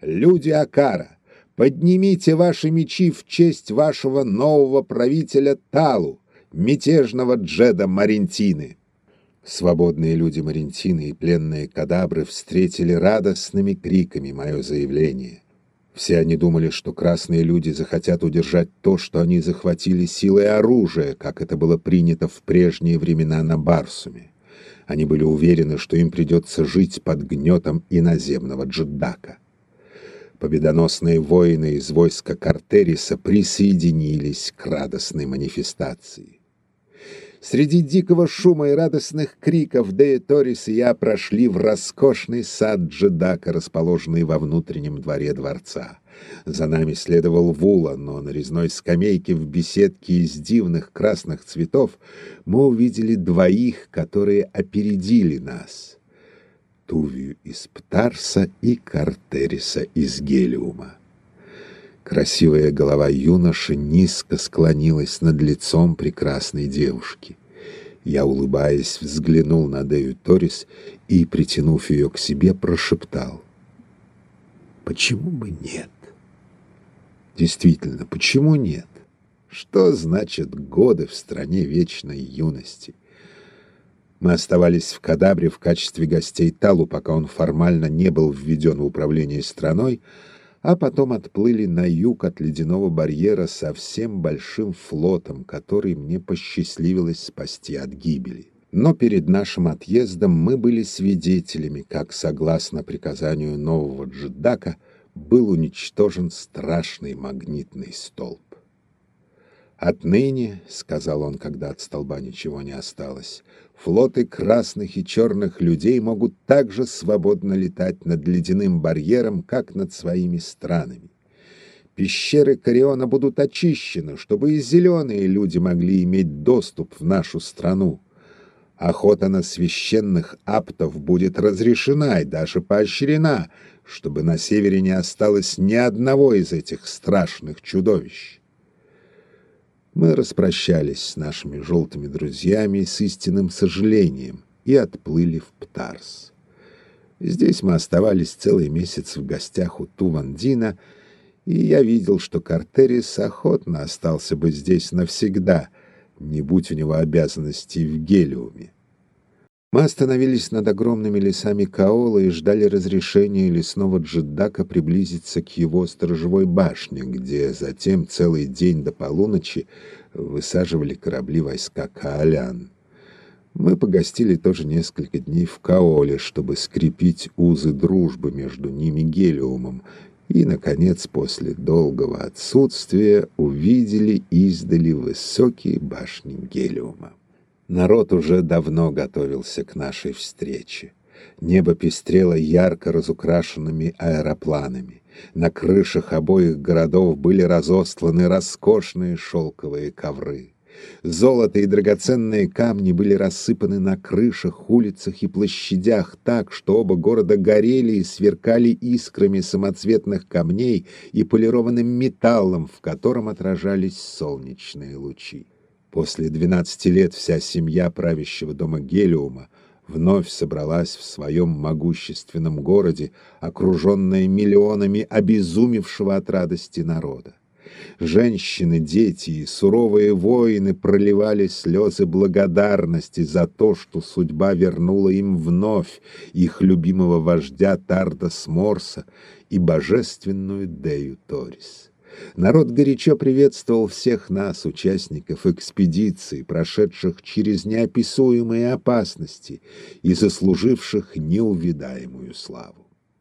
люди Акара, поднимите ваши мечи в честь вашего нового правителя Талу, мятежного Джеда Марентины!» Свободные люди Марентины и пленные кадабры встретили радостными криками мое заявление. Все они думали, что красные люди захотят удержать то, что они захватили силой оружия, как это было принято в прежние времена на Барсуме. Они были уверены, что им придется жить под гнетом иноземного джеддака. Победоносные воины из войска Картериса присоединились к радостной манифестации. Среди дикого шума и радостных криков Дея Торис и я прошли в роскошный сад Джедака, расположенный во внутреннем дворе дворца. За нами следовал Вула, но на резной скамейке в беседке из дивных красных цветов мы увидели двоих, которые опередили нас. Тувию из Птарса и Картериса из Гелиума. Красивая голова юноши низко склонилась над лицом прекрасной девушки. Я, улыбаясь, взглянул на Дею Торис и, притянув ее к себе, прошептал. «Почему бы нет?» Действительно, почему нет? Что значит годы в стране вечной юности? Мы оставались в Кадабре в качестве гостей Талу, пока он формально не был введен в управление страной, а потом отплыли на юг от ледяного барьера со всем большим флотом, который мне посчастливилось спасти от гибели. Но перед нашим отъездом мы были свидетелями, как, согласно приказанию нового джедака, был уничтожен страшный магнитный столб. «Отныне, — сказал он, когда от столба ничего не осталось, — флоты красных и черных людей могут так же свободно летать над ледяным барьером, как над своими странами. Пещеры Кориона будут очищены, чтобы и зеленые люди могли иметь доступ в нашу страну. Охота на священных аптов будет разрешена и даже поощрена, чтобы на севере не осталось ни одного из этих страшных чудовищ. Мы распрощались с нашими желтыми друзьями с истинным сожалением и отплыли в Птарс. Здесь мы оставались целый месяц в гостях у Тувандина, и я видел, что Картерис охотно остался бы здесь навсегда, не будь у него обязанностей в Гелиуме. Мы остановились над огромными лесами Каола и ждали разрешения лесного джедака приблизиться к его сторожевой башне, где затем целый день до полуночи высаживали корабли войска Каалян. Мы погостили тоже несколько дней в Каоле, чтобы скрепить узы дружбы между ними Гелиумом, и, наконец, после долгого отсутствия увидели издали высокие башни Гелиума. Народ уже давно готовился к нашей встрече. Небо пестрело ярко разукрашенными аэропланами. На крышах обоих городов были разосланы роскошные шелковые ковры. Золото и драгоценные камни были рассыпаны на крышах, улицах и площадях так, что оба города горели и сверкали искрами самоцветных камней и полированным металлом, в котором отражались солнечные лучи. После 12 лет вся семья правящего дома Гелиума вновь собралась в своем могущественном городе, окруженная миллионами обезумевшего от радости народа. Женщины, дети и суровые воины проливали слезы благодарности за то, что судьба вернула им вновь их любимого вождя Тарда Сморса и божественную Дею Торис. Народ горячо приветствовал всех нас, участников экспедиции, прошедших через неописуемые опасности и заслуживших неувидаемую славу.